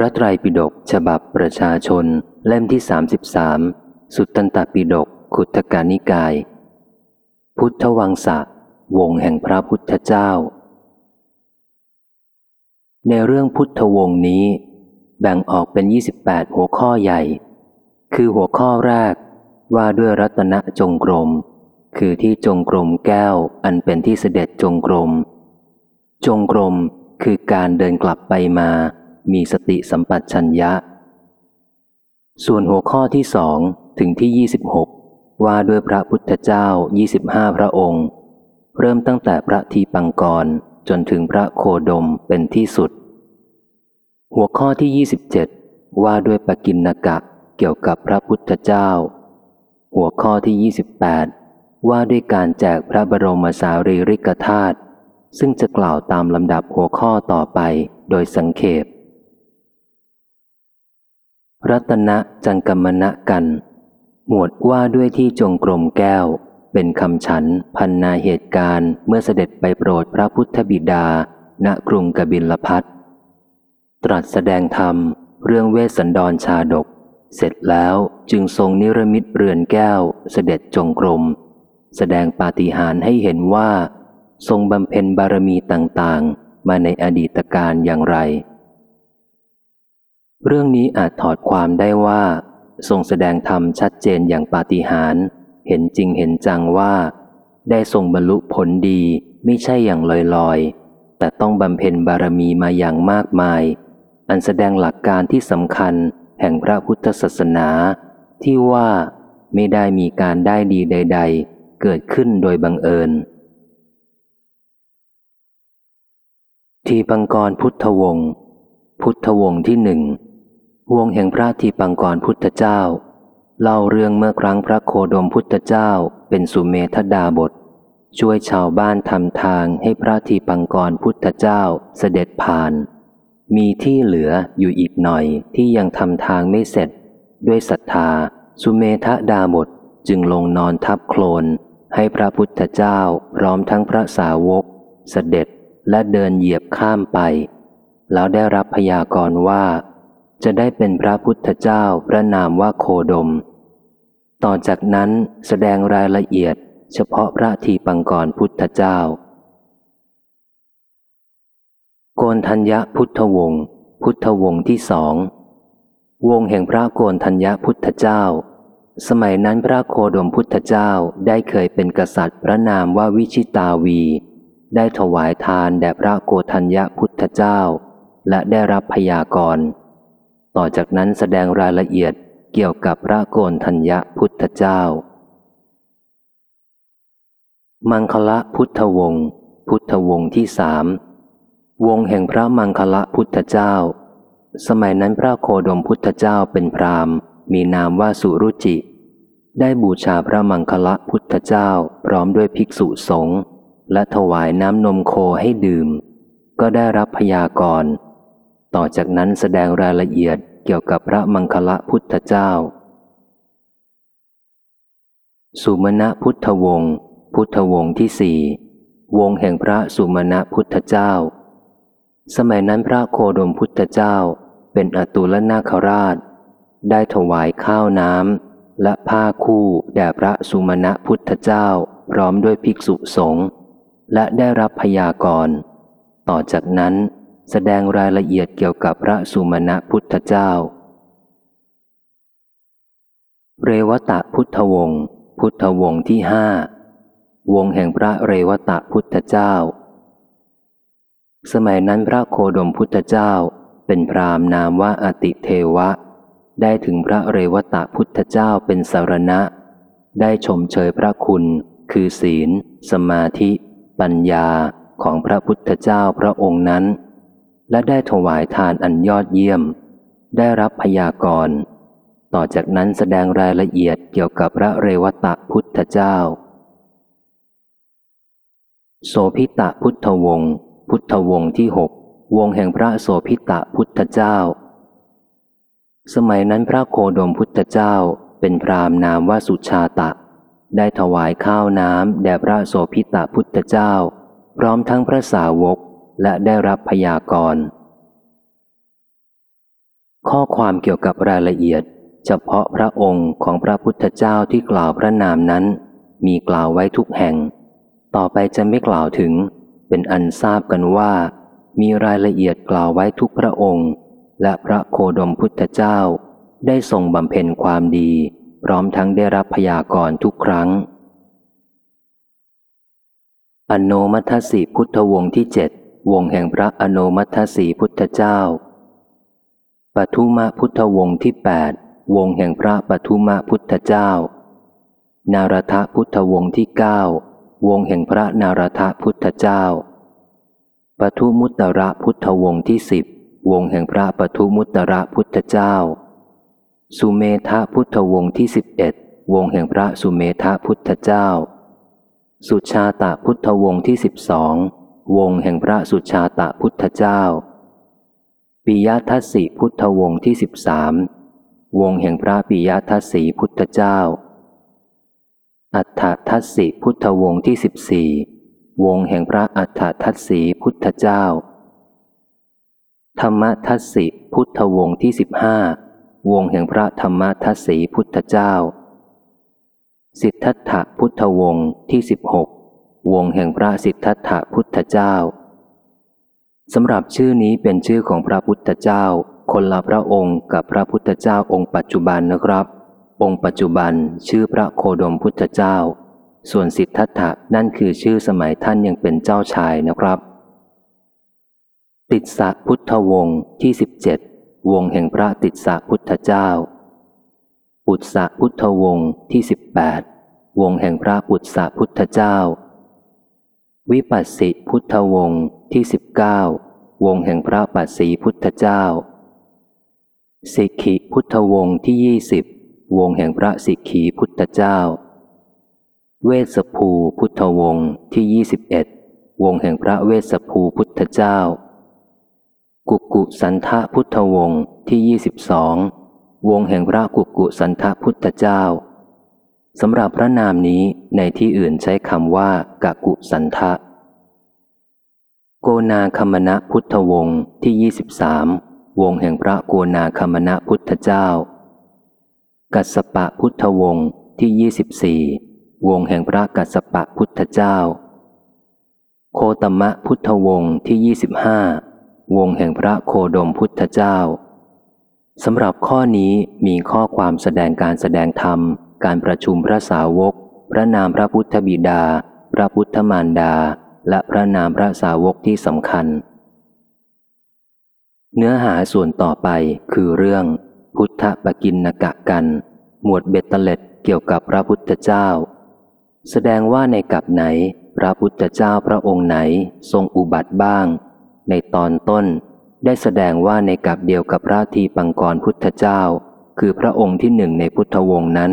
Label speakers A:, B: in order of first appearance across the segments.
A: ระไตรปิฎกฉบับประชาชน เล่มที่ 33 สุตตันตปิฎกขุทกานิกาย พุทธวังสะวงแห่งพระพุทธเจ้า ในเรื่องพุทธวงศ์นี้ แบ่งออกเป็น 28 หัวข้อใหญ่ คือหัวข้อแรกว่าด้วยรัตนจงกรม คือที่จงกรมแก้วอันเป็นที่เสด็จจงกรม จงกรมคือการเดินกลับไปมา มีสติสัมปชัญญะ ส่วนหัวข้อที่สองถึงที่ 26 ว่าด้วยพระพุทธเจ้า 25 พระองค์ เริ่มตั้งแต่พระทีปังกรจนถึงพระโคดมเป็นที่สุด หัวข้อที่ 27 ว่าด้วยปกินนกะเกี่ยวกับพระพุทธเจ้า หัวข้อที่ 28 ว่าด้วยการแจกพระบรมสารีริกธาตุซึ่งจะกล่าวตามลำดับหัวข้อต่อไปโดยสังเขป รัตนะจังกรรมณะกัน หมวดว่าด้วยที่จงกรมแก้ว เป็นคำฉันพันนาเหตุการณ์เมื่อเสด็จไปโปรดพระพุทธบิดา ณกรุงกบิลพัทตรัสแสดงธรรม เรื่องเวสสันดรชาดก เสร็จแล้วจึงทรงนิรมิตเรือนแก้ว เสด็จจงกรม แสดงปาฏิหาริย์ให้เห็นว่า ทรงบำเพ็ญบารมีต่างๆ มาในอดีตการอย่างไร เรื่องนี้อาจถอดความได้ว่าทรงแสดงธรรมชัดเจนอย่างปาฏิหาริย์เห็นจริงเห็นจังว่า ได้ทรงบรรลุผลดีไม่ใช่อย่างลอยๆ แต่ต้องบำเพ็ญบารมีมาอย่างมากมาย อันแสดงหลักการที่สำคัญแห่งพระพุทธศาสนา ที่ว่าไม่ได้มีการได้ดีใด ๆ เกิดขึ้นโดยบังเอิญ ทีปังกรพุทธวงศ์พุทธวงศ์ที่หนึ่ง วงแห่งพระทีปังกรพุทธเจ้า เล่าเรื่องเมื่อครั้งพระโคดมพุทธเจ้าเป็นสุเมธดาบท ช่วยชาวบ้านทำทางให้พระทีปังกรพุทธเจ้าเสด็จผ่าน มีที่เหลืออยู่อีกหน่อยที่ยังทำทางไม่เสร็จ ด้วยศรัทธา สุเมธดาบทจึงลงนอนทับโคลน ให้พระพุทธเจ้าพร้อมทั้งพระสาวก เสด็จและเดินเหยียบข้ามไป แล้วได้รับพยากรณ์ว่า จะได้เป็นพระพุทธเจ้าพระนามว่าโคดม ต่อจากนั้นแสดงรายละเอียดเฉพาะพระทีปังกรพุทธเจ้า โกนทัญญพุทธวงศ์พุทธวงศ์ที่สอง วงแห่งพระโกนทัญญพุทธเจ้า สมัยนั้นพระโคดมพุทธเจ้าได้เคยเป็นกษัตริย์พระนามว่าวิชิตาวี ได้ถวายทานแด่พระโกทัญญพุทธเจ้า และได้รับพยากรณ์ ต่อจากนั้นแสดงรายละเอียดเกี่ยวกับพระโกนทัญญพุทธเจ้า มังคละพุทธวงศ์พุทธวงศ์ที่สามวงแห่งพระมังคละพุทธเจ้า สมัยนั้นพระโคดมพุทธเจ้าเป็นพราหมณ์มีนามว่าสุรุจิ ได้บูชาพระมังคละพุทธเจ้าพร้อมด้วยภิกษุสงฆ์และถวายน้ำนมโคให้ดื่ม ก็ได้รับพยากรณ์ ต่อจากนั้นแสดงรายละเอียดเกี่ยวกับพระมังคละพุทธเจ้า สุมาณพุทธวงศ์พุทธวงศ์ที่สี่วงแห่งพระสุมาณพุทธเจ้า สมัยนั้นพระโคดมพุทธเจ้าเป็นอตุลนาคราช ได้ถวายข้าวน้ำและผ้าคู่แด่พระสุมาณพุทธเจ้าพร้อมด้วยภิกษุสงฆ์และได้รับพยากรณ์ต่อจากนั้น แสดงรายละเอียดเกี่ยวกับพระสุมาณพุทธเจ้า เรวตะพุทธวงศ์พุทธวงศ์ที่ห้าวงแห่งพระเรวตะพุทธเจ้า สมัยนั้นพระโคดมพุทธเจ้าเป็นพรามนามว่าอติเทวะ ได้ถึงพระเรวตะพุทธเจ้าเป็นสารณะ ได้ชมเชยพระคุณ คือศีล สมาธิ ปัญญาของพระพุทธเจ้าพระองค์นั้น และได้ถวายทานอันยอดเยี่ยม ได้รับพยากรณ์ต่อจากนั้นแสดงรายละเอียดเกี่ยวกับพระเรวตะพุทธเจ้า โสพิตะพุทธวงศ์พุทธวงศ์ที่หกวงแห่งพระโสพิตะพุทธเจ้า สมัยนั้นพระโคดมพุทธเจ้าเป็นพรามนามว่าสุชาตะ ได้ถวายข้าวน้ำแด่พระโสพิตะพุทธเจ้า พร้อมทั้งพระสาวก และได้รับพยากรณ์ข้อความเกี่ยวกับรายละเอียด เฉพาะพระองค์ของพระพุทธเจ้าที่กล่าวพระนามนั้น มีกล่าวไว้ทุกแห่ง ต่อไปจะไม่กล่าวถึง เป็นอันทราบกันว่า มีรายละเอียดกล่าวไว้ทุกพระองค์ และพระโคดมพุทธเจ้า ได้ทรงบำเพ็ญความดี พร้อมทั้งได้รับพยากรณ์ทุกครั้งอโนมัทสีพุทธวงศ์ที่เจ็ด วงแห่งพระอโนมัทสีพุทธเจ้าปทุมะพุทธวงศ์ที่แปดวงแห่งพระปทุมะพุทธเจ้า นารทพุทธวงศ์ที่เก้าวงแห่งพระนารทพุทธเจ้าปทุมุตระพุทธวงศ์ที่สิบวงแห่งพระปทุมุตระพุทธเจ้า สุเมธาพุทธวงศ์ที่สิบเอ็ดวงแห่งพระสุเมธาพุทธเจ้า สุชาตะพุทธวงศ์ที่สิบสอง วงแห่งพระสุชาตะพุทธเจ้า ปิยทัศสีพุทธวงศ์ที่สิบสามวงแห่งพระปิยทัศสีพุทธเจ้า อัฏฐทัศสีพุทธวงศ์ที่สิบสี่วงแห่งพระอัฏฐทัศสีพุทธเจ้า ธรรมทัศสีพุทธวงศ์ที่สิบห้าวงแห่งพระธรรมทัศสีพุทธเจ้า สิทธัตถพุทธวงศ์ที่สิบหก วงแห่งพระสิทธัตถพุทธเจ้าสำหรับชื่อนี้เป็นชื่อของพระพุทธเจ้า คนละพระองค์กับพระพุทธเจ้าองค์ปัจจุบันนะครับ องค์ปัจจุบันชื่อพระโคดมพุทธเจ้า ส่วนสิทธัตถะนั่นคือชื่อสมัยท่านยังเป็นเจ้าชายนะครับ ติดสะพุทธวงศ์ที่สิบเจ็ดวงแห่งพระติดสะพุทธเจ้าปุตสะพุทธวงศ์ที่สิบแปดวงแห่งพระปุตสะพุทธเจ้า วิปัสสิพุทธวงศ์ที่สิบเก้าวงแห่งพระปัสสีพุทธเจ้า สิกขิพุทธวงศ์ที่ยี่สิบวงแห่งพระสิกขีพุทธเจ้า เวสภูพุทธวงศ์ที่ยี่สิบเอ็ดวงแห่งพระเวสภูพุทธเจ้า กุกุสันทะพุทธวงศ์ที่ยี่สิบสองวงแห่งพระกุกุสันทะพุทธเจ้า สำหรับพระนามนี้ในที่อื่นใช้คำว่ากะกุสันทะ โกนาคมณะพุทธวงศ์ที่ยี่สิบสามวงแห่งพระโกนาคมณะพุทธเจ้า กัสปะพุทธวงศ์ที่ยี่สิบสี่วงแห่งพระกัสปะพุทธเจ้า โคตมะพุทธวงศ์ที่ยี่สิบห้าวงแห่งพระโคดมพุทธเจ้าสำหรับข้อนี้มีข้อความแสดงการแสดงธรรม การประชุมพระสาวก พระนามพระพุทธบิดา พระพุทธมารดา และพระนามพระสาวกที่สำคัญ เนื้อหาส่วนต่อไปคือเรื่อง พุทธปกินนกะกัน หมวดเบตเตเล็ดเกี่ยวกับพระพุทธเจ้า แสดงว่าในกับไหน พระพุทธเจ้าพระองค์ไหนทรงอุบัติบ้าง ในตอนต้นได้แสดงว่าในกับเดียวกับพระทีปังกรพุทธเจ้า คือพระองค์ที่หนึ่งในพุทธวงศ์นั้น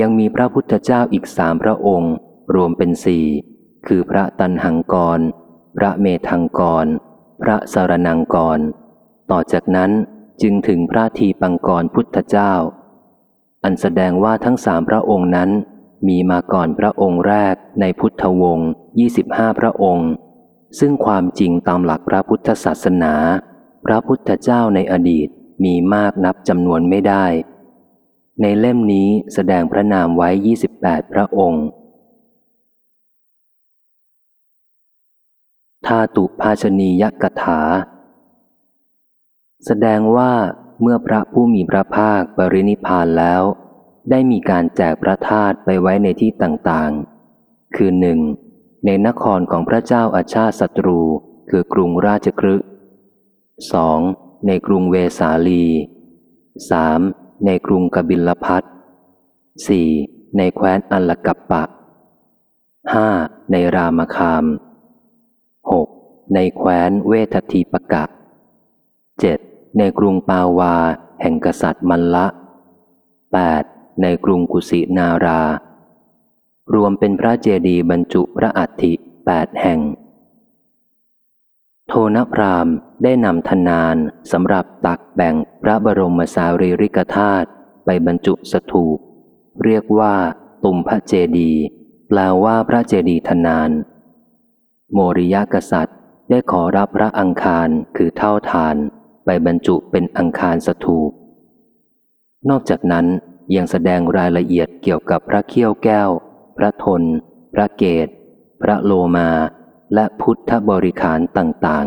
A: ยังมีพระพุทธเจ้าอีกสามพระองค์ รวมเป็นสี่คือพระตันหังกร พระเมธังกร พระสารนังกร ต่อจากนั้นจึงถึงพระทีปังกรพุทธเจ้า อันแสดงว่าทั้งสามพระองค์นั้น มีมาก่อนพระองค์แรกในพุทธวงศ์ยี่สิบห้าพระองค์ ซึ่งความจริงตามหลักพระพุทธศาสนา พระพุทธเจ้าในอดีตมีมากนับจำนวนไม่ได้ ในเล่มนี้แสดงพระนามไว้ 28 พระองค์ธาตุภาชนียกถา แสดงว่าเมื่อพระผู้มีพระภาคปรินิพานแล้ว ได้มีการแจกพระธาตุไปไว้ในที่ต่างๆ คือหนึ่งในนครของพระเจ้าอาชาติศัตรู คือกรุงราชครึสองในกรุงเวสาลีสาม ในกรุงกบิลพัทสี่ในแคว้นอัลกัปปะห้าในรามคามหกในแคว้นเวททีปกะเจ็ดในกรุงปาวา แห่งกษัตริย์มันละแปดในกรุงกุสินารา รวมเป็นพระเจดีย์บรรจุพระอัฐิแปดแห่ง โทนพรามได้นำทนานสำหรับตักแบ่งพระบรมสารีริกธาตุไปบรรจุสถูป เรียกว่าตุมพระเจดีแปลว่าพระเจดีทนาน โมริยกษัตริย์ได้ขอรับพระอังคารคือเท่าทาน ไปบรรจุเป็นอังคารสถูป นอกจากนั้นยังแสดงรายละเอียดเกี่ยวกับพระเขี้ยวแก้ว พระทน พระเกต พระโลมา และพุทธบริการต่าง